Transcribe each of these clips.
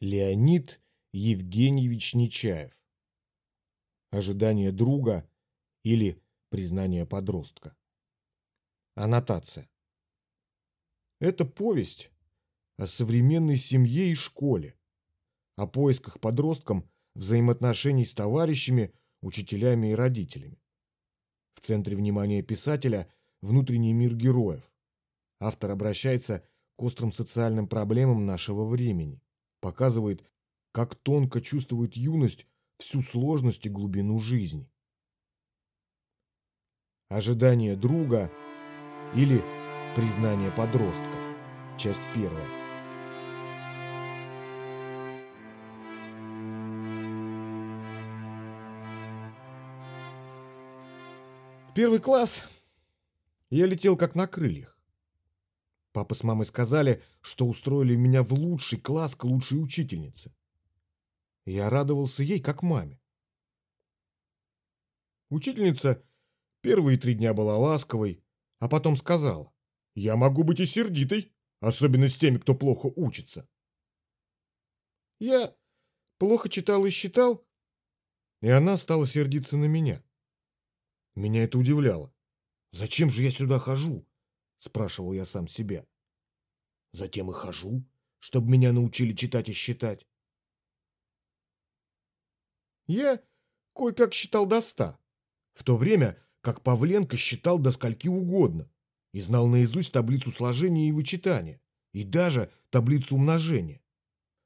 Леонид Евгеньевич Нечаев. Ожидание друга или признание подростка. Аннотация. Это повесть о современной семье и школе, о поисках подростком взаимоотношений с товарищами, учителями и родителями. В центре внимания писателя внутренний мир героев. Автор обращается к острым социальным проблемам нашего времени показывает, как тонко чувствует юность всю сложность и глубину жизни. Ожидание друга или признание подростка. Часть первая. В первый класс я летел как на крыльях. Папа с мамой сказали, что устроили меня в лучший класс к лучшей учительнице. Я радовался ей, как маме. Учительница первые три дня была ласковой, а потом сказала, «Я могу быть и сердитой, особенно с теми, кто плохо учится». Я плохо читал и считал, и она стала сердиться на меня. Меня это удивляло. Зачем же я сюда хожу? Спрашивал я сам себя. Затем и хожу, чтобы меня научили читать и считать. Я кое-как считал до ста, в то время как Павленко считал до скольки угодно и знал наизусть таблицу сложения и вычитания, и даже таблицу умножения.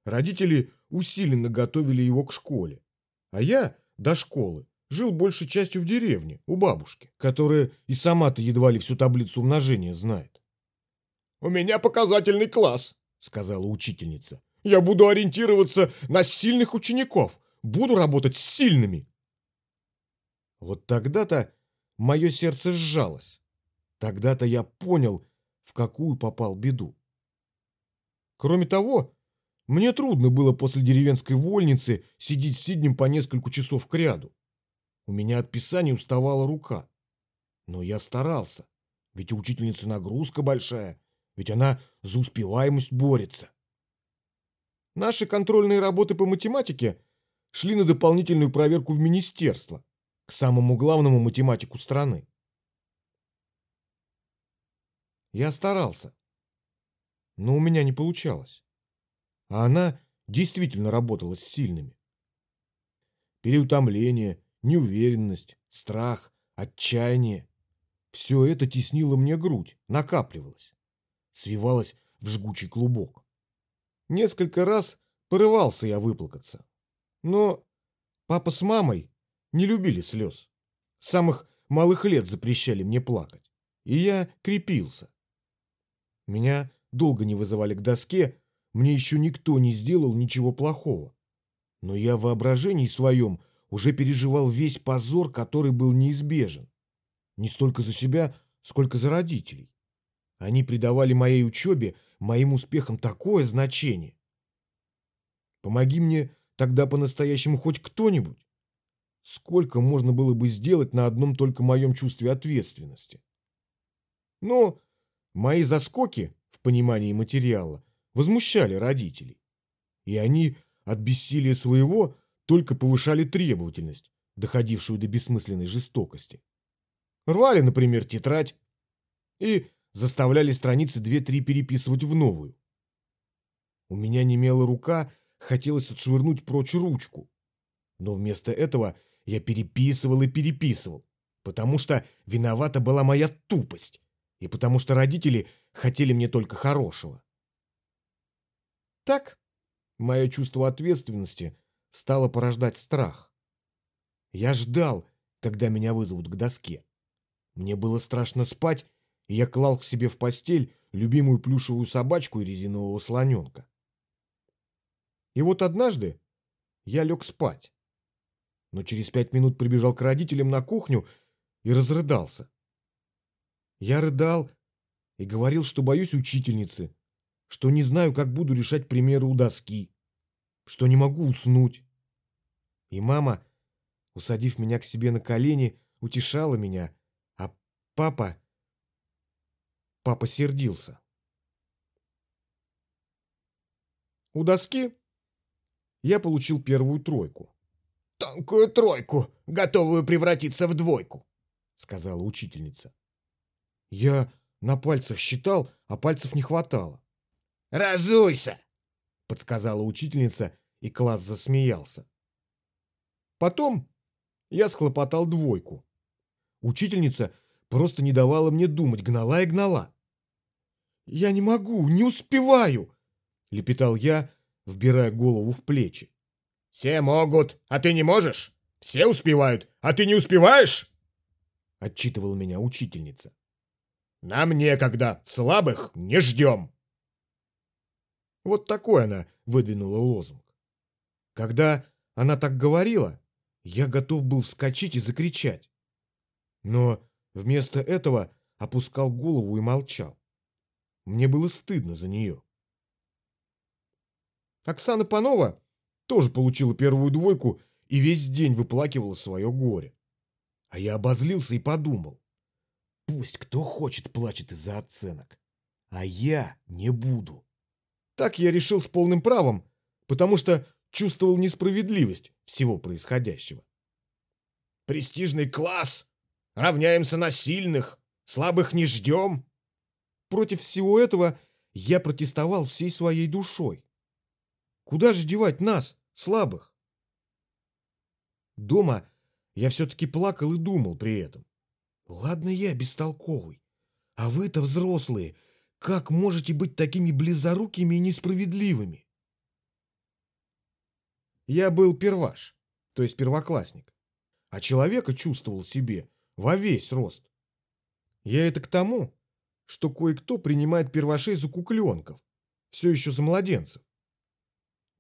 Родители усиленно готовили его к школе, а я до школы жил большей частью в деревне, у бабушки, которая и сама-то едва ли всю таблицу умножения знает. «У меня показательный класс», — сказала учительница. «Я буду ориентироваться на сильных учеников, буду работать с сильными». Вот тогда-то мое сердце сжалось. Тогда-то я понял, в какую попал беду. Кроме того, мне трудно было после деревенской вольницы сидеть сиднем по несколько часов к ряду. У меня от писания уставала рука. Но я старался, ведь у учительницы нагрузка большая, ведь она за успеваемость борется. Наши контрольные работы по математике шли на дополнительную проверку в министерство, к самому главному математику страны. Я старался, но у меня не получалось. А она действительно работала с сильными. Переутомление, неуверенность, страх, отчаяние. Все это теснило мне грудь, накапливалось, свивалось в жгучий клубок. Несколько раз порывался я выплакаться. Но папа с мамой не любили слез. С самых малых лет запрещали мне плакать. И я крепился. Меня долго не вызывали к доске, мне еще никто не сделал ничего плохого. Но я в воображении своем уже переживал весь позор, который был неизбежен. Не столько за себя, сколько за родителей. Они придавали моей учебе, моим успехам такое значение. Помоги мне тогда по-настоящему хоть кто-нибудь. Сколько можно было бы сделать на одном только моем чувстве ответственности? Но мои заскоки в понимании материала возмущали родителей. И они от бессилия своего только повышали требовательность, доходившую до бессмысленной жестокости. Рвали, например, тетрадь и заставляли страницы две-три переписывать в новую. У меня немела рука, хотелось отшвырнуть прочь ручку. Но вместо этого я переписывал и переписывал, потому что виновата была моя тупость, и потому что родители хотели мне только хорошего. Так, мое чувство ответственности стало порождать страх. Я ждал, когда меня вызовут к доске. Мне было страшно спать, и я клал к себе в постель любимую плюшевую собачку и резинового слоненка. И вот однажды я лег спать, но через пять минут прибежал к родителям на кухню и разрыдался. Я рыдал и говорил, что боюсь учительницы, что не знаю, как буду решать примеры у доски что не могу уснуть. И мама, усадив меня к себе на колени, утешала меня, а папа... Папа сердился. У доски я получил первую тройку. «Тонкую тройку, готовую превратиться в двойку», — сказала учительница. Я на пальцах считал, а пальцев не хватало. «Разуйся!» — подсказала учительница, и класс засмеялся. Потом я схлопотал двойку. Учительница просто не давала мне думать, гнала и гнала. «Я не могу, не успеваю!» — лепетал я, вбирая голову в плечи. «Все могут, а ты не можешь? Все успевают, а ты не успеваешь?» — отчитывала меня учительница. «Нам некогда, слабых не ждем!» Вот такой она выдвинула лозунг. Когда она так говорила, я готов был вскочить и закричать. Но вместо этого опускал голову и молчал. Мне было стыдно за нее. Оксана Панова тоже получила первую двойку и весь день выплакивала свое горе. А я обозлился и подумал. Пусть кто хочет плачет из-за оценок, а я не буду. Так я решил с полным правом, потому что чувствовал несправедливость всего происходящего. «Престижный класс! Равняемся на сильных, слабых не ждем!» Против всего этого я протестовал всей своей душой. Куда же девать нас, слабых? Дома я все-таки плакал и думал при этом. Ладно я бестолковый, а вы-то взрослые, как можете быть такими близорукими и несправедливыми? Я был перваш, то есть первоклассник, а человека чувствовал себе во весь рост. Я это к тому, что кое-кто принимает первашей за кукленков, все еще за младенцев.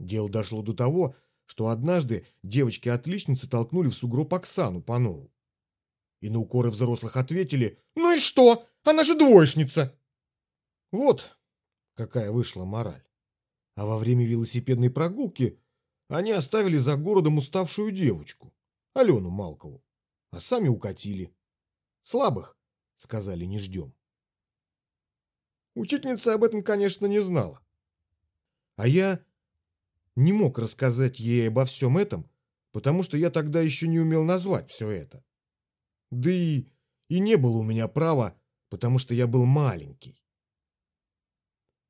Дело дошло до того, что однажды девочки-отличницы толкнули в сугроб Оксану Панову. И на укоры взрослых ответили «Ну и что? Она же двоечница!» Вот какая вышла мораль. А во время велосипедной прогулки они оставили за городом уставшую девочку, Алену Малкову, а сами укатили. Слабых, сказали, не ждем. Учительница об этом, конечно, не знала. А я не мог рассказать ей обо всем этом, потому что я тогда еще не умел назвать все это. Да и, и не было у меня права, потому что я был маленький.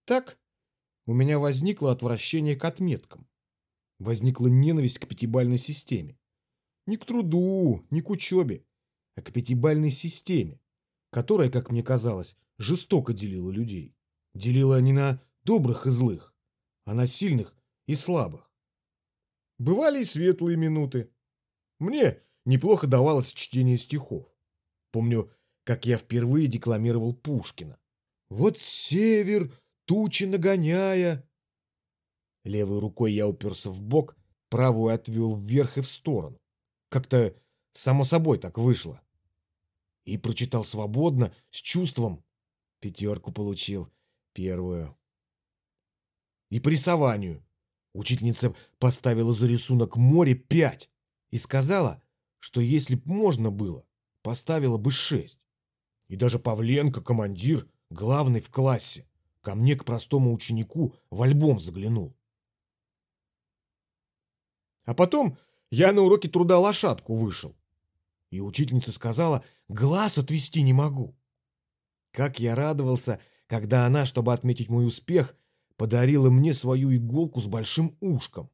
Так у меня возникло отвращение к отметкам. Возникла ненависть к пятибальной системе. Не к труду, не к учебе, а к пятибальной системе, которая, как мне казалось, жестоко делила людей. Делила не на добрых и злых, а на сильных и слабых. Бывали и светлые минуты. Мне неплохо давалось чтение стихов. Помню, как я впервые декламировал Пушкина. «Вот север тучи нагоняя. Левой рукой я уперся в бок, правую отвел вверх и в сторону. Как-то само собой так вышло. И прочитал свободно, с чувством. Пятерку получил, первую. И по рисованию. Учительница поставила за рисунок море пять и сказала, что если б можно было, поставила бы шесть. И даже Павленко, командир, главный в классе, ко мне, к простому ученику, в альбом заглянул. А потом я на уроке труда лошадку вышел. И учительница сказала, глаз отвести не могу. Как я радовался, когда она, чтобы отметить мой успех, подарила мне свою иголку с большим ушком.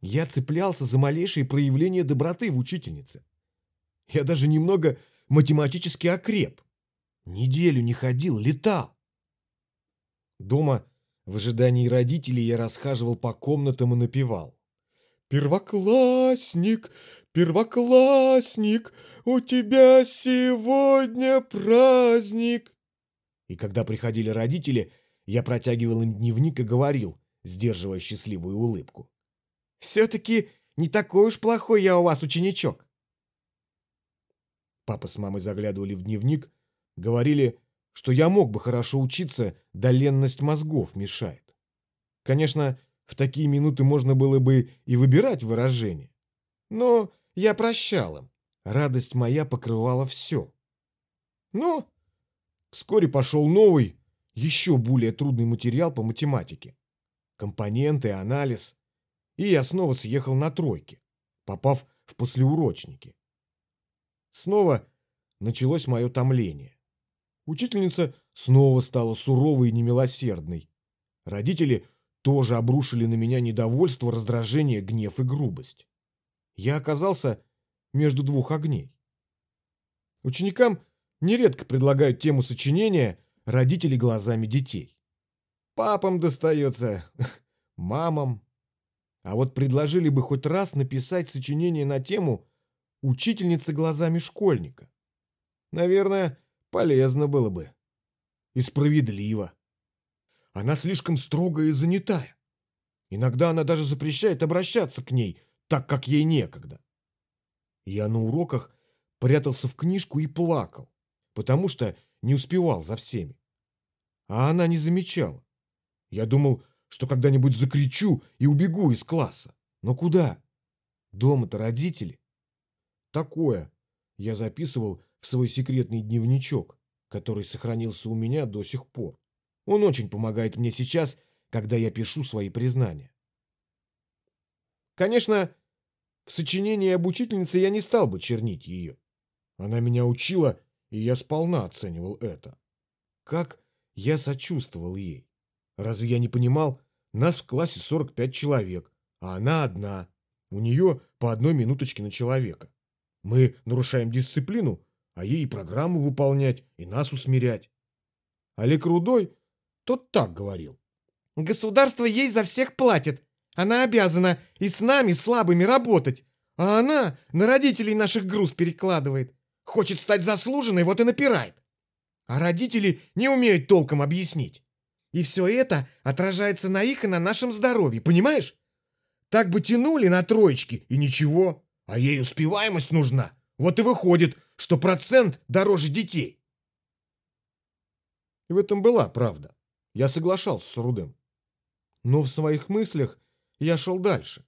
Я цеплялся за малейшие проявления доброты в учительнице. Я даже немного математически окреп. Неделю не ходил, летал. Дома, в ожидании родителей, я расхаживал по комнатам и напевал. «Первоклассник, первоклассник, у тебя сегодня праздник!» И когда приходили родители, я протягивал им дневник и говорил, сдерживая счастливую улыбку. «Все-таки не такой уж плохой я у вас ученичок!» Папа с мамой заглядывали в дневник, говорили, что я мог бы хорошо учиться, да ленность мозгов мешает. Конечно, в такие минуты можно было бы и выбирать выражение. Но я прощал им. Радость моя покрывала все. Но вскоре пошел новый, еще более трудный материал по математике. Компоненты, анализ. и я снова съехал на тройке, попав в послеурочники. Снова началось мое томление. Учительница снова стала суровой и немилосердной. Родители тоже обрушили на меня недовольство, раздражение, гнев и грубость. Я оказался между двух огней. Ученикам нередко предлагают тему сочинения «Родители глазами детей». Папам достается, мамам. А вот предложили бы хоть раз написать сочинение на тему «Учительница глазами школьника». Наверное, полезно было бы. И справедливо. Она слишком строгая и занятая. Иногда она даже запрещает обращаться к ней, так как ей некогда. Я на уроках прятался в книжку и плакал, потому что не успевал за всеми. А она не замечала. Я думал, что когда-нибудь закричу и убегу из класса. Но куда? Дома-то родители. Такое я записывал в свой секретный дневничок, который сохранился у меня до сих пор. Он очень помогает мне сейчас, когда я пишу свои признания. Конечно, в сочинении об учительнице я не стал бы чернить ее. Она меня учила, и я сполна оценивал это. Как я сочувствовал ей. Разве я не понимал, нас в классе 45 человек, а она одна. У нее по одной минуточке на человека. Мы нарушаем дисциплину, а ей программу выполнять, и нас усмирять. Олег Рудой тот так говорил. Государство ей за всех платит. Она обязана и с нами, слабыми, работать. А она на родителей наших груз перекладывает. Хочет стать заслуженной, вот и напирает. А родители не умеют толком объяснить. И все это отражается на их и на нашем здоровье, понимаешь? Так бы тянули на троечки, и ничего. А ей успеваемость нужна. Вот и выходит, что процент дороже детей. И в этом была правда. Я соглашался с Рудым. Но в своих мыслях я шел дальше.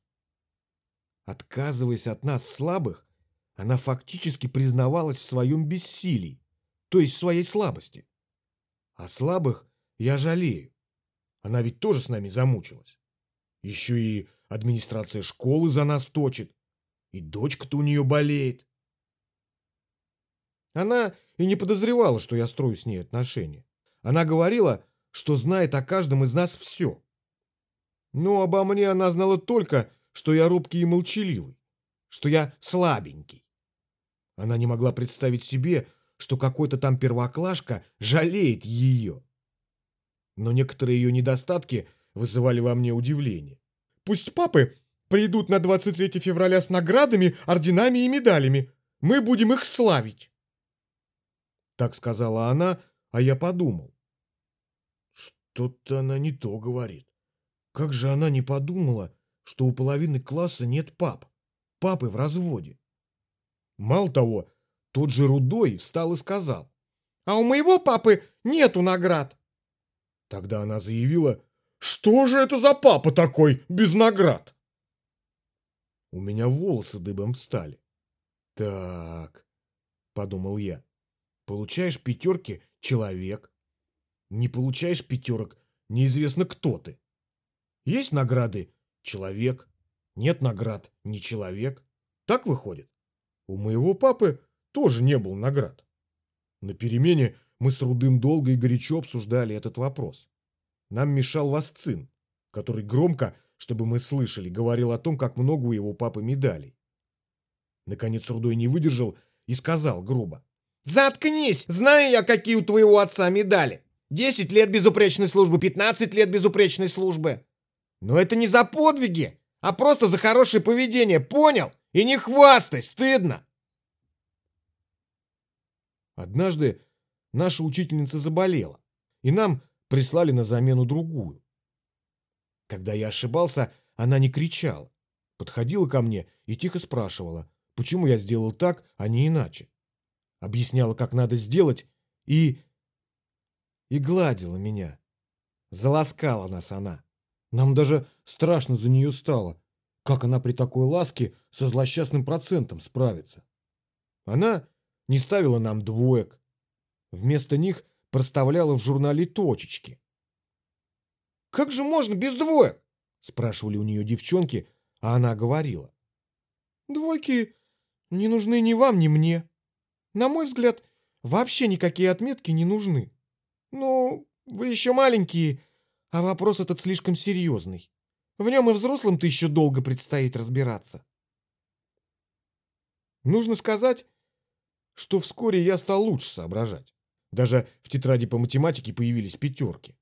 Отказываясь от нас слабых, она фактически признавалась в своем бессилии, то есть в своей слабости. А слабых я жалею. Она ведь тоже с нами замучилась. Еще и администрация школы за нас точит. И дочка-то у нее болеет. Она и не подозревала, что я строю с ней отношения. Она говорила, что знает о каждом из нас все. Но обо мне она знала только, что я робкий и молчаливый, что я слабенький. Она не могла представить себе, что какой-то там первоклашка жалеет ее. Но некоторые ее недостатки вызывали во мне удивление. «Пусть папы придут на 23 февраля с наградами, орденами и медалями. Мы будем их славить!» Так сказала она, а я подумал. Что-то она не то говорит. Как же она не подумала, что у половины класса нет пап? Папы в разводе. Мало того, тот же Рудой встал и сказал. «А у моего папы нету наград». Тогда она заявила, «Что же это за папа такой, без наград?» У меня волосы дыбом встали. «Так», — подумал я, — «получаешь пятерки — человек, не получаешь пятерок, неизвестно кто ты. Есть награды – человек. Нет наград – не человек. Так выходит. У моего папы тоже не было наград. На перемене мы с Рудым долго и горячо обсуждали этот вопрос. Нам мешал Васцин, который громко, чтобы мы слышали, говорил о том, как много у его папы медалей. Наконец Рудой не выдержал и сказал грубо. «Заткнись! Знаю я, какие у твоего отца медали! 10 лет безупречной службы, 15 лет безупречной службы. Но это не за подвиги, а просто за хорошее поведение, понял? И не хвастай, стыдно. Однажды наша учительница заболела, и нам прислали на замену другую. Когда я ошибался, она не кричала, подходила ко мне и тихо спрашивала, почему я сделал так, а не иначе. Объясняла, как надо сделать, и и гладила меня. Заласкала нас она. Нам даже страшно за нее стало, как она при такой ласке со злосчастным процентом справится. Она не ставила нам двоек. Вместо них проставляла в журнале точечки. «Как же можно без двоек?» спрашивали у нее девчонки, а она говорила. Двойки не нужны ни вам, ни мне. На мой взгляд, вообще никакие отметки не нужны. Ну, вы еще маленькие, а вопрос этот слишком серьезный. В нем и взрослым-то еще долго предстоит разбираться. Нужно сказать, что вскоре я стал лучше соображать. Даже в тетради по математике появились пятерки.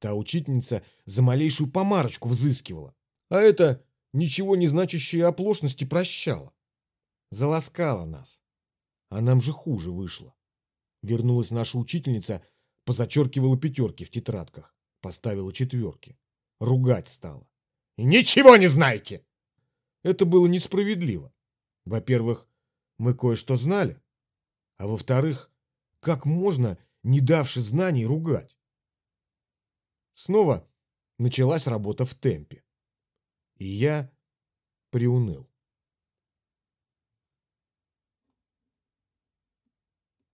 Та учительница за малейшую помарочку взыскивала, а это ничего не значащие оплошности прощала. Заласкала нас. А нам же хуже вышло. Вернулась наша учительница, позачеркивала пятерки в тетрадках, поставила четверки. Ругать стала. «Ничего не знаете!» Это было несправедливо. Во-первых, мы кое-что знали, а во-вторых, как можно, не давши знаний, ругать? Снова началась работа в темпе. И я приуныл.